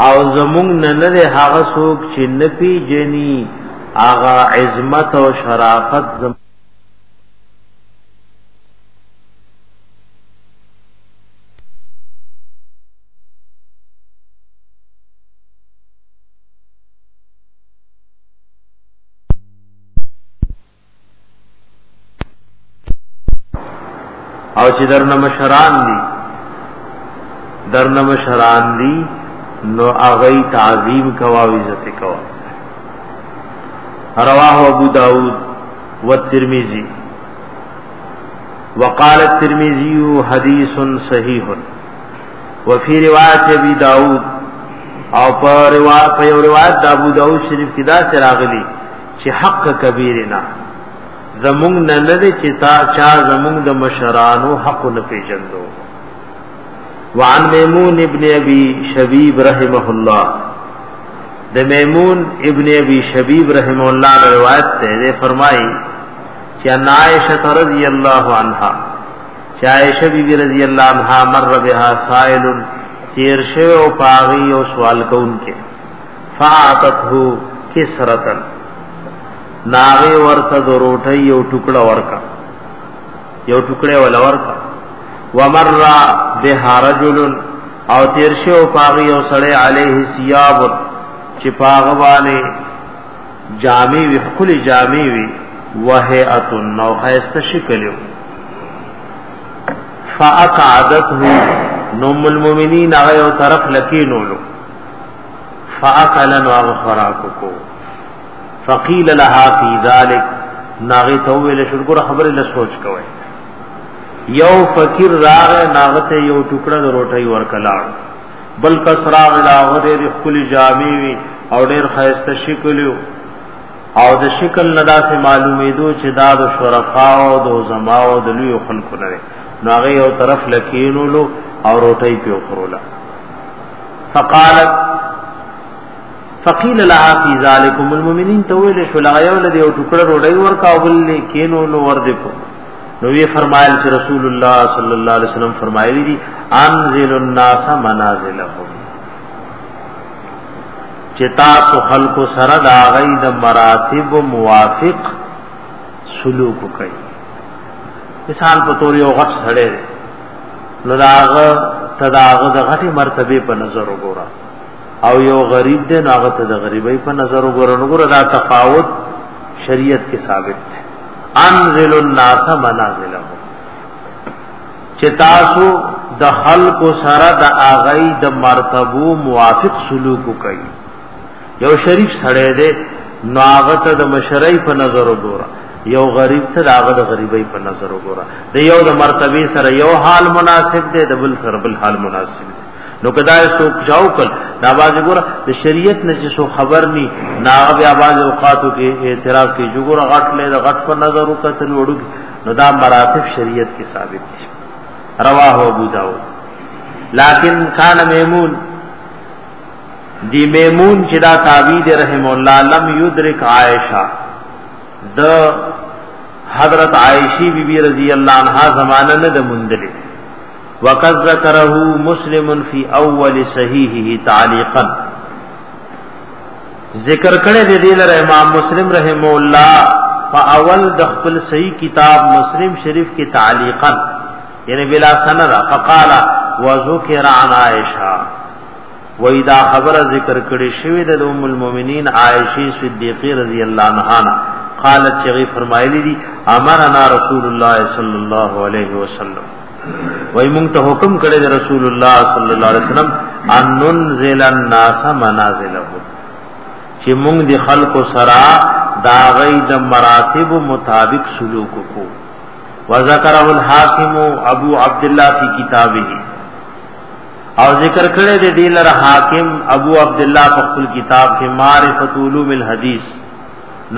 او زمونږ نه لري هغه څوک چې نپی جنی هغه عظمت او شرافت زمونږ او چې درنه مشران دي درنه مشران دي نو هغه تعظیم کوا او عزت کوا رواه ابو داود والترمذی وقال الترمذی حدیث صحیح وفي روایت ابي داود او په روایت په یو روایت د ابو داود شریف کې دا راغلي چې حق کبیرنا زمونږ نه نه دي چې تا چا زمونږ د مشرانو حق نه پیژندو وعن میمون ابن ابي شبيب رحمه الله د میمون ابن ابي شبيب رحمه الله روایت ته فرمایي چې عائشه رضی الله عنها چې عائشه بی رضی الله عنها مر بها سائل تیر شوی او پاغي او سوال کوونکې فاعتته کسرتن ناغه ورته د روټي یو ټوکړه ورکا یو ټوکړه ول ورکا ومر بها رجل او تیر شو پاغي او سړی عليه ثياب چې پاغوانه جامع وی خپل جامع وی وهئه نو خیست شکلو فاقعدته نوم المؤمنین هغه یو طرف لکینولو فاکل نو هغه خوراک کو فقیل لها فی ذلک ناغه ته ویل شو ګره خبره له سوچ کوي یو فقیر راغ ناغه ته یو ټوکړه د روټي ورکلاو بل کس راغلا هغه ډېر ښکلي جامې وي او ډېر ښایسته شکل یو او د شکل نه داسې معلومېدو چې دا د شرفا او د زما او د لوی خلکو نه دی نو هغه یو طرف لکینولو او روټۍ په وخوروله فقالت فقیل لها فی ذالکم المؤمنین ته ویل شو لغه یو لدی او ټوکړه روټۍ ورکا او بل کینولو ور دې کو نو وی فرمایل چې رسول الله صلی الله علیه وسلم فرمایلی دي انزل الناس منازلهم چې تاسو خلق سره دا غي د مراتب موافق سلوک کوي مثال په تور یو غټ سړی نو داغه تداغه د غټي مرتبه په نظر وګوره او یو غریب دی نو هغه ته د غریبۍ په نظر وګوره نو ګوره دا تفاوت شریعت کې ثابت دی انزل الناس منازلهم چې تاسو د خلق سره د اغی د مرتبو موافق سلوک کوي یو شریف سره دی نو هغه ته د مشرۍ په نظر وګوره یو غریب ته د هغه د غریبۍ په نظر وګوره د یو د مرتبه سره یو حال مناسب دی د بل سره بل حال مناسب دی نو کدا سو چاو کل دا باز ګور د شریعت نه چې سو خبر ني نا بیا باز اوقاتو کې اعتراض کې جو ګور غټ لې د غټ په نظر وکتل وړو نو دا مراتب شریعت کې ثابت دي رواه ابو داود لكن كان ميمون دی میمون چې دا تابعی دی رحم الله لم یدرک عائشہ د حضرت عائشی بی بی رضی الله عنها زمانہ نه د مندلې وقد ذكره مسلم في اول صحيحه تعليقا ذکر کړه د دین رحم امام مسلم رحم الله فاول د خپل صحیح کتاب مسلم شریف کې تعلیقا یعنی بلا سند فقال وذكر عن عائشه وإذا خبر ذکر کړي شوی د ام المؤمنین عائشه صدیقه رضی الله عنها قالت چغی فرمایلی دي امرنا رسول الله صلی الله علیه وسلم وای مونږ ته حکم کړی دی رسول الله صلی الله علیه وسلم ان ننزل الناس منازلهم چې مونږ د خلکو سره دا غي د مراتب مطابق سلوک کو وذكره الحاکم ابو عبد الله فی کتابه او ذکر کړی دی دل را حاکم ابو عبد الله په خپل کتاب کې معرفت علوم الحدیث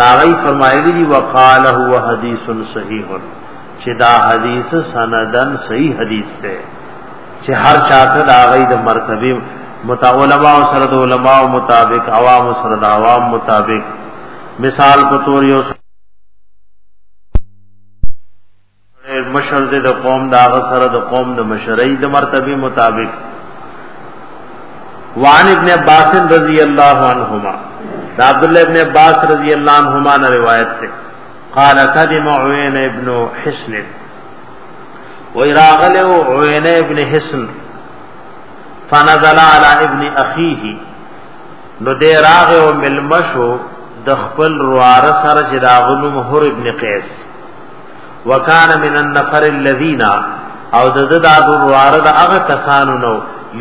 ناغی فرمایلی وقاله حدیث صحیح چې دا حدیث سندن صحیح حدیث دی چې هر چاته دا غي د مرتبه متعلماء سره د علماء مطابق عوام سره د عوام مطابق مثال په تور یو مشر د قوم دا سره د قوم د مشرۍ د مرتبه مطابق وان ابن عباس رضی اللہ عنہما عبد الله ابن عباس رضی اللہ عنہما نے روایت ہے قال قدم عوین ابن حسن وی راغلو عوین ابن حسن فنزل على ابن اخيه نو دې راغ او ملمشو د خپل روار سره چې دا غنوم حر ابن قیس وکان من النفر الذين او د د د روار د هغه کسانو نو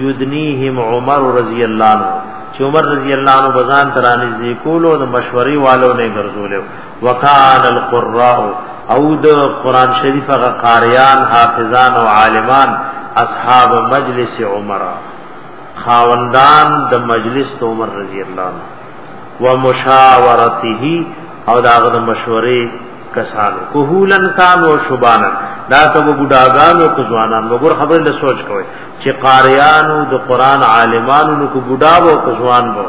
یدنیهم عمر رضی الله عنه چې عمر رضی الله عنه بزان ترانه ذکولو د مشوري والو نه ګرځولیو وکال القراء او د قران شریف غ قاریان حافظان او عالمان اصحاب مجلس عمر خاوندان د مجلس د عمر رضی الله عنه ومشاورته او داغه مشورې کسانو کوهولن کان او شبانن دا ته بډاګانو کو ځوانان وګور خبرې له سوچ کوي چې قاریانو د قران عالمانو کو بډاو کو ځوان وو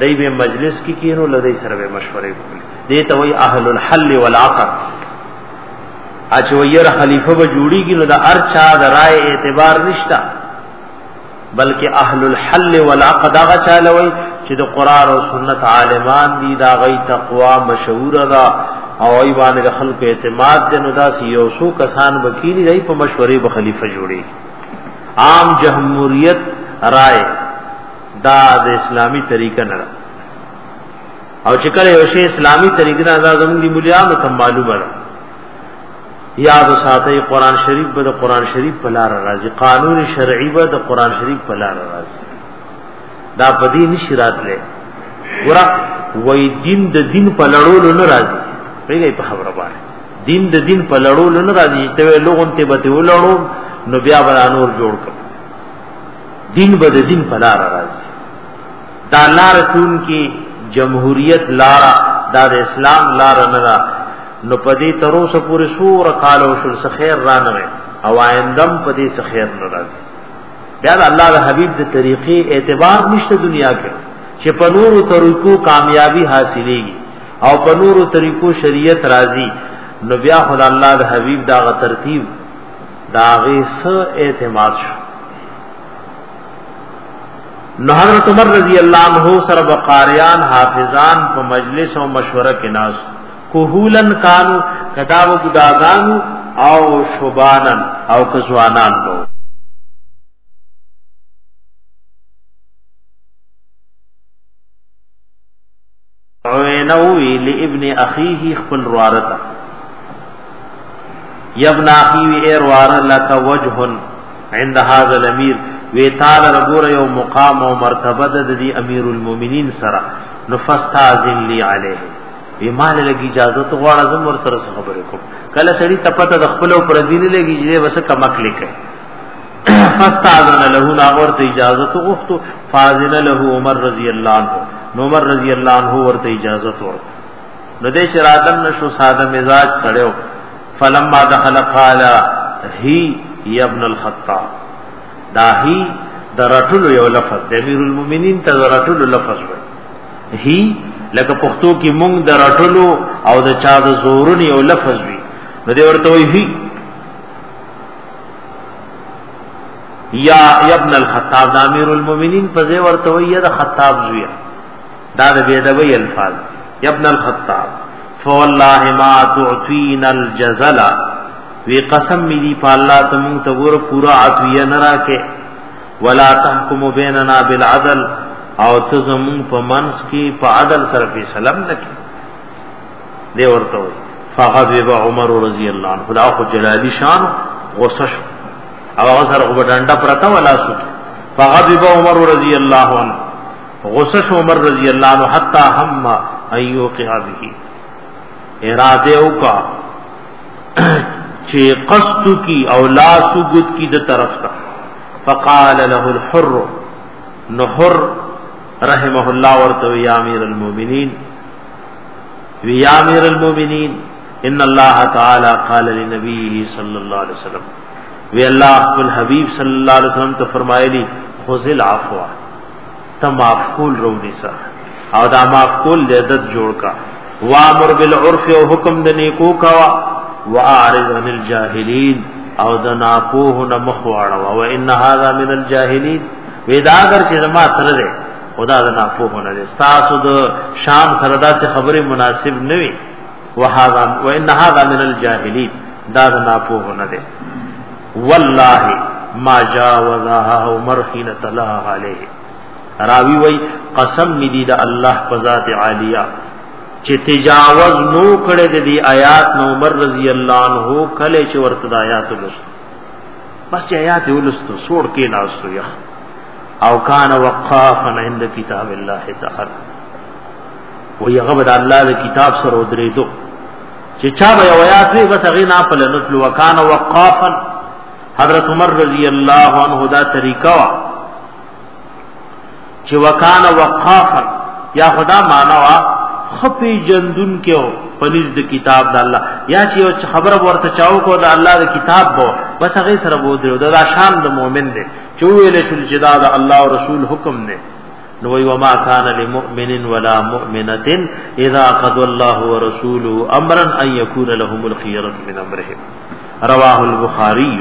دی به مجلس کې کینو لدی سره به مشورې وکړي دې ته وای اهل الحل والعقد اچ ویر خلیفہ به جوړیږي نو د ارچا د رائے اعتبار نشتا بلکې اهل الحل والعقد هغه چالوي چې د قران او سنت عالمان دي دا غي تقوا مشهور ده او ای باندې د خلکو اعتماد دې نو داسې یو څو کسان وکیلی دی په مشورې به خلیفہ جوړي عام جمهوریت رائے دا د اسلامی طریقه نه ده او چې کله یو شی اسلامی طریقه نه ده زموږ دی مليانو ته معلومه ده یاد ساتي قران شریف به د قران شریف په لار راځي قانون شرعي به د قران شریف په لار راځي دا په دې نشی راتله ورا وای دین د دین په لړولو نه راځي پیږي په خبره باندې دین د دین په لړولو نه راځي ته لوګون ته به ولړو نو بیا به نور جوړ کړ دین به د دین په لار راځي دا لار چون کې جمهوریت لار دا د اسلام لار نه ده نو په دې تر اوسه پورې سور کال او شل خیر را نه او آیندم په دې خیر نه راځي بیا د الله د حبیب د طریقې اعتبار نشته دنیا کې چې په نورو طریقو کامیابی حاصلېږي او په نورو طریقو شریعت راځي نو بیا خدای الله د حبیب دا غ ترتیب داغي س اعتماد شو نو حضرت عمر رضی الله عنه سره بقاریان حافظان په مجلس او مشوره کې ناس کوهولن کانو کدا و ګداګان او شوبانن او کزوانان وو عینوی لابن اخیه خپل روارتا یبن اخیه ای روار لک وجه عند هذا الامیر وی تعالی ربور یو مقام او مرتبه د دی امیر المؤمنین سره نفستاذن لی علیه وی مال لګی اجازه تو غواړه زم ور سره خبرې کوم کله سړی تپته د خپل پر دین لګی چې وسه کمک لیکه فاستاذن له ناغور ته اجازه تو غفتو فاذن له عمر رضی الله عنه نو عمر رضی الله عنه ورته اجازه تو نو دې چې رادن نشو ساده مزاج سړیو فلما دخل قال هی یا ابن الخطاب دا هی درټلو یو لفظ د امیر المؤمنین ته درټلو لفظ وي هی لکه پښتو کې مونږ درټلو او د چا د زورن یو لفظ وي نو دې ورته وی هی یا ابن الخطاب دا امیر المومنین په ځای ورته وی یا د خطاب زوی دا د بیدوی الفاظ یا ابن الخطاب فوالله ما تعطین الجزل وی قسم می دی په الله ته مونږ ته ګور پورا عطیه نه راکې ولا تحکم بیننا بالعدل او ته زمون په منس کې په عدل سره فیصله نه کې دی ورته وي فغضب عمر رضی الله عنه خدا خو جلالی شان غصه شو او هغه سره په ډنډه پرته ولا سو فغضب عمر رضی الله عنه غصه شو عمر رضی الله عنه حتا هم ايو قيابه اراده وکا چې قصد کی او لا سجود کی د طرف تا فقال له الحر نحر رحمه الله ورته یا امیر المؤمنین وی یا امیر المومنین ان الله تعالی قال لنبیه صلی الله علیه وسلم وی الله خپل حبیب صلی الله علیه وسلم ته فرمایلی خذ العفو تم معفول رو نسا او دا معفول لذت جوړ کا وامر بالعرف او حکم د نیکو کا واعرض عن الجاهلین او د ناپوه نه مخ واړه او ان هذا من الجاهلین ودا اگر چې ما تر دې خدا د ناپوه نه دي تاسو د شام سره داسې خبرې مناسب نه وي وهذا وان هذا من الجاهلين دا د ناپوه نه دي والله ما جاوزها عمر حين تلا عليه راوی وای قسم می دی د الله په ذات عالیه چې تجاوز نو کړي د دې آیات نو عمر رضی الله عنه کله چې ورته د آیات لست بس چې آیات ولست سور کې ناس یو او کان وقافا عند کتاب الله تعالی و یغه بد الله د کتاب سره ودرې دو چې چا به آیات نه بس هغه نه پل نو تلو کان وقافا حضرت عمر رضی الله عنه دا طریقہ وا چې وکان وقافا یا خدا معنا وا خپي جندون کېو پنځ د کتاب د الله یا چې خبره ورته چاو کو د الله د کتاب بو بس هغه سره بو دی دا شان د مؤمن دی چې ویل شول چې دا د الله او رسول حکم دی نو وی وما کان للمؤمن ولا مؤمنه اذا قضى الله ورسوله امرا ان يكون لهم الخيره من امرهم رواه البخاري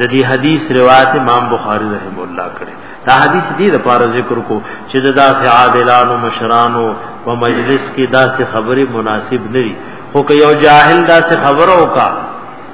د دې حدیث روایت امام بخاری رحم الله کړي دا حدیث دې د پاره ذکر کو چې د داسې عادلانو مشرانو په مجلس کې داسې خبره مناسب نه دي خو که یو جاهل داسې خبره وکړي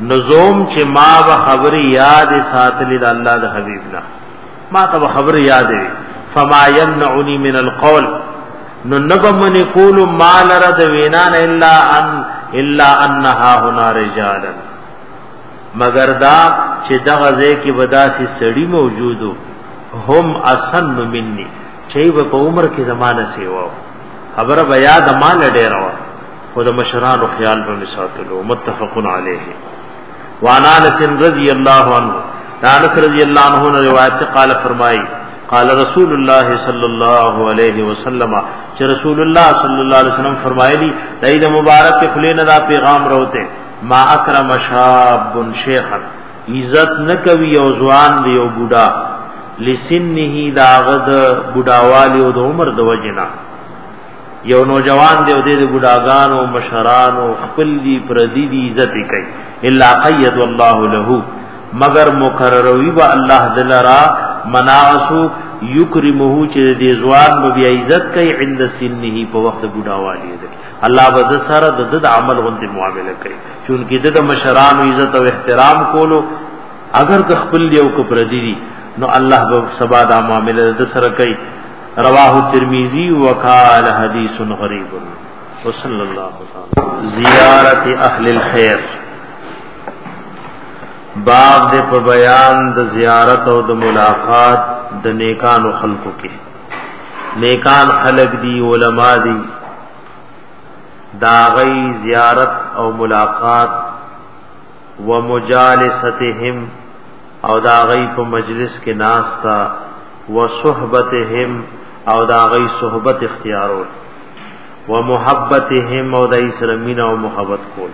نزوم چې ما به خبرې یاد ساتلې د الله د حبیب نه ما ته خبرې یاد وي فما يمنعني من القول نو نبمن کول ما لره د وینا نه الا ان الا انها هنا رجال مگر دا چې دغه ځای کې بداسي سړی موجودو هم اسن مني چې په عمر کې زمانه سیوا خبره بیا د ما لډه راو خو د مشرانو خیال به می ساتلو متفق علیه وعن انس رضی الله عنه انس رضی الله عنه نے روایت قال فرمائی قال رسول الله صلی الله علیه وسلم چې رسول الله صلی الله علیه وسلم فرمایلی دای د مبارک خلین دا پیغام راوته ما اکرم شاب شیخا عزت نکوي او ځوان دی او بوډا لسنه دا غد بډاوالی او د عمر د وجنا یو نوجوان دی او د ګډاګانو مشرانو خپل دی پردی دی عزت کوي الا قید الله له مگر مقرروی با الله دلرا مناسو یکرمه چې د ځوان به بیا عزت کوي عند سنه په وخت ګډاوالي دی الله به د سره د د عمل غونډه معامله کوي چونکی د مشران عزت او احترام کولو اگر که خپل یو کو پردی دی نو الله به سبا دا معامله د سره کوي رواه ترمذی وقال حدیث غریب وصلی الله تعالی زیارت اهل الخير باب دې په بیان د زیارت او د ملاقات د نیکانو خلقو کې نیکان خلق دی علما دی داغی زیارت او ملاقات ومجالستهم او دا غي په مجلس کې ناستا وصحبتهم او دا غي صحبت اختیارول ومحبتهم او د اسلامین او محبت کول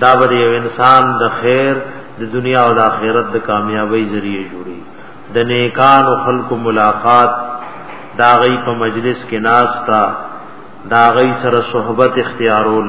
دا به یو انسان د خیر د دنیا او د آخرت د کامیابی ذریعہ جوړي د نیکان او خلق ملاقات دا غي په مجلس کې ناستا دا غي سره صحبت اختیارول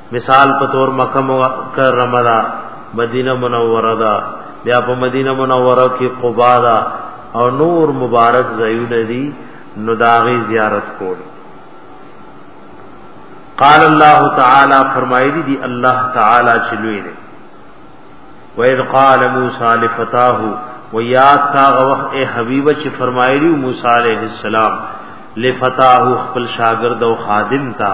مثال په تور مکه مکرمه دا مدینه منوره دا بیا په مدینه منوره کې قبا دا او نور مبارک ځایونه دي نو داغي زیارت کول قال الله تعالی فرمایلی دی الله تعالی چلوې دی وَإِذْ قَالَ مُوسَى لِفَتَاهُ وَيَاتْ کا غوخ اے حبیب چې فرمایلی موسی علیہ السلام لفتاه خپل شاګرد او خادم تا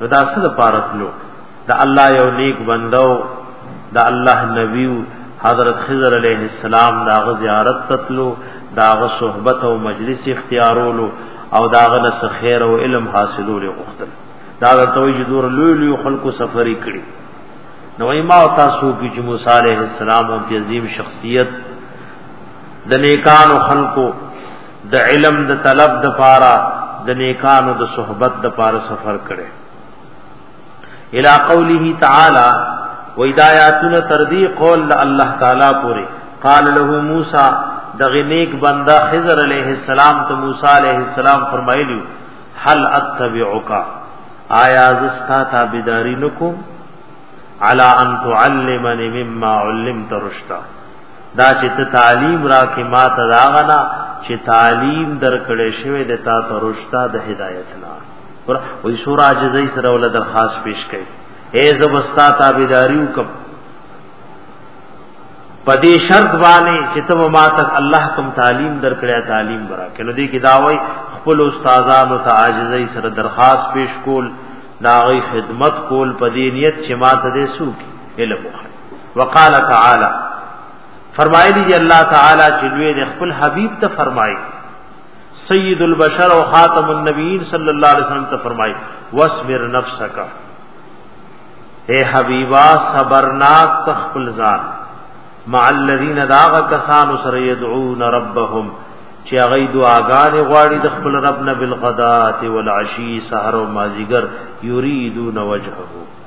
نو دا څه لپاره تلو دا الله یو نیک بندو دا الله نبی حضرت خضر علیہ السلام دا غ زیارت تتلو دا غ صحبت او مجلس اختیارولو او دا غ نس خیر او علم حاصلول غختل دا د توي جذور لوی لوی خلکو سفری کړی نو ما تاسو کې چې موسی علیہ السلام او عظیم شخصیت د نیکانو خلکو د علم د طلب د پاره د نیکانو د صحبت د پاره سفر کړي الى قوله تعالی و ہدایاتنا تردی قول الله تعالی پوری قال له موسی دغه نیک بندا خضر علیہ السلام ته موسی علیہ السلام فرمایلی هل اتبعک آیا زستا تابعداری نکوم علا ان تعلمنی مما علمت رشدا دا چې ته تعلیم راکې ما ته دا غنا چې تعلیم درکړې شوی د تا ترشتا د هدایت نه ور وې سور عاجزۍ سره ول درخواست پیش کړي اے زبستا تابعداریو کب پدې شرط باندې چې ته ما ته الله کوم تعلیم درکړې تعلیم برا کنه دې کې دا وای خپل استادانو ته عاجزۍ سره درخواست پیش کول دا غي خدمت کول پدې نیت چې ما ته دې سوکي علم وخت وقال تعالی فرمایلی دی الله تعالی چې لوی د خپل حبیب ته فرمایي سید البشر او خاتم النبیین صلی الله علیه وسلم ته فرمایي واصبر نفسک اے حبیبا صبرناک تخپل ځان مع الذین داغ کسان سره یدعون ربهم چې هغه دعاګانې غواړي د خپل رب نه بالغدات والعشی سحر او مازیګر یریدون وجهه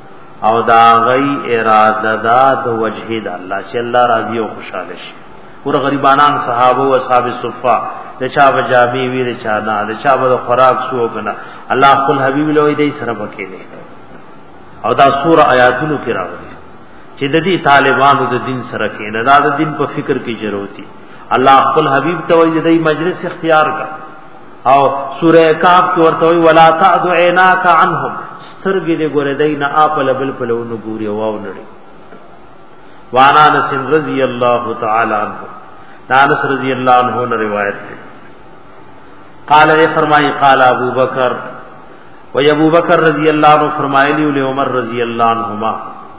او دا غي اراده دا د وجه د الله چې الله راضي او خوشاله شي ور غریبانان صحابه او اصحاب صفه د چا بجابي وی د چا نه د چا به خوراک سو کنه الله خپل حبيب لوی دی سره پکې نه او دا سور آیاتونو کې راغلي چې د دې طالبانو د دین سره کې نه دا د دین په فکر کې ضرورتي الله خپل حبيب ته وی دی مجلس اختیار کړ او سوره کاف کې ورته وی ولا تعد عیناک عنهم سترګې دې ګورې دای نه اپل بل په لونو ګوري او او نړي وانا انس رضی الله تعالی عنہ انس رضی الله عنه نے روایت ہے قال نے فرمائی قال ابو بکر و ابو بکر رضی اللہ عنہ فرمائے لی عمر رضی اللہ عنہما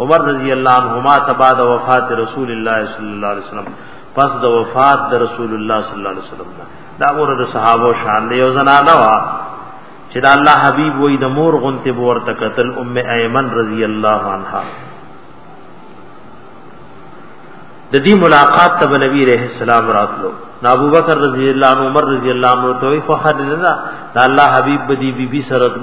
عمر رضی اللہ عنہما تباد وفات رسول اللہ صلی اللہ علیہ وسلم پس د وفات د رسول اللہ صلی اللہ علیہ وسلم دا ګوره د صحابه شان دی یو زنانه وا چې دا الله حبیب وای د مور غنته ورته قتل ام ایمن رضی الله عنها د دې ملاقات ته نبی رحم السلام راتلو نا ابو بکر رضی الله عنه عمر رضی الله عنه ته خو حد نه دا الله حبیب بدی بی بی سره